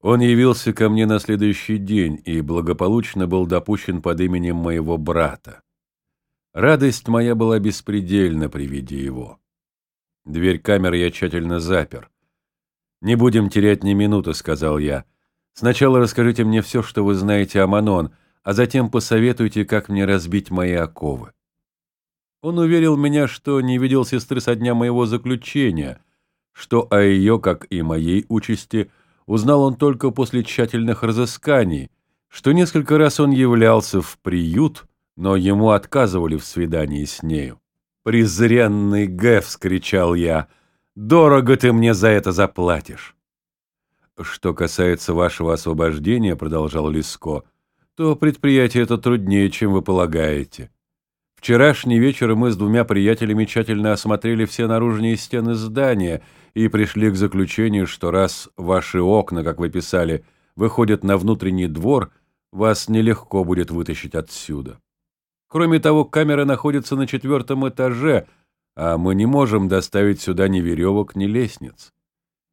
Он явился ко мне на следующий день и благополучно был допущен под именем моего брата. Радость моя была беспредельна при виде его. Дверь камеры я тщательно запер. «Не будем терять ни минуты», — сказал я. «Сначала расскажите мне все, что вы знаете о Манон, а затем посоветуйте, как мне разбить мои оковы». Он уверил меня, что не видел сестры со дня моего заключения, что о ее, как и моей участи, узнал он только после тщательных разысканий, что несколько раз он являлся в приют, но ему отказывали в свидании с нею. «Презренный Г!» — вскричал я. «Дорого ты мне за это заплатишь!» «Что касается вашего освобождения, — продолжал Лиско, — то предприятие это труднее, чем вы полагаете. Вчерашний вечер мы с двумя приятелями тщательно осмотрели все наружные стены здания и пришли к заключению, что раз ваши окна, как вы писали, выходят на внутренний двор, вас нелегко будет вытащить отсюда. Кроме того, камера находится на четвертом этаже, а мы не можем доставить сюда ни веревок, ни лестниц.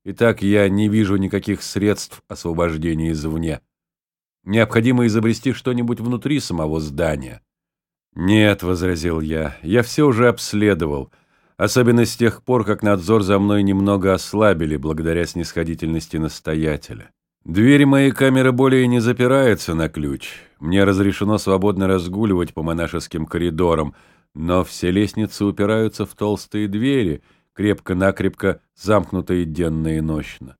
Итак, я не вижу никаких средств освобождения извне. Необходимо изобрести что-нибудь внутри самого здания. «Нет», — возразил я, — «я все уже обследовал, особенно с тех пор, как надзор за мной немного ослабили благодаря снисходительности настоятеля. Дверь моей камеры более не запирается на ключ. Мне разрешено свободно разгуливать по монашеским коридорам, но все лестницы упираются в толстые двери, крепко-накрепко замкнутые денно и ночно.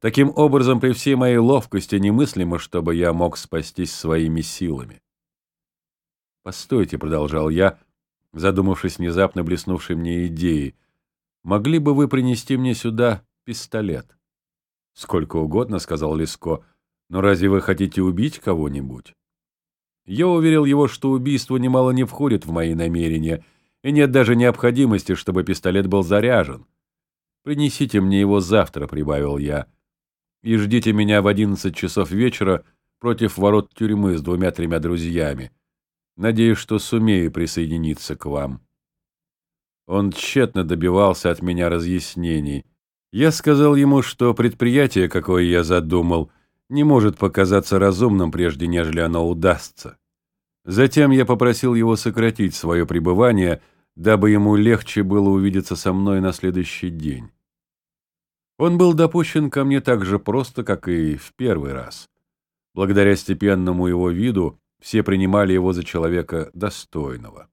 Таким образом, при всей моей ловкости немыслимо, чтобы я мог спастись своими силами. «Постойте», — продолжал я, задумавшись внезапно блеснувшей мне идеей, «могли бы вы принести мне сюда пистолет?» «Сколько угодно», — сказал Леско, «но разве вы хотите убить кого-нибудь?» Я уверил его, что убийство немало не входит в мои намерения, и нет даже необходимости, чтобы пистолет был заряжен. «Принесите мне его завтра», — прибавил я, «и ждите меня в одиннадцать часов вечера против ворот тюрьмы с двумя-тремя друзьями. Надеюсь, что сумею присоединиться к вам». Он тщетно добивался от меня разъяснений. Я сказал ему, что предприятие, какое я задумал, не может показаться разумным, прежде нежели оно удастся. Затем я попросил его сократить свое пребывание, дабы ему легче было увидеться со мной на следующий день. Он был допущен ко мне так же просто, как и в первый раз. Благодаря степенному его виду все принимали его за человека достойного.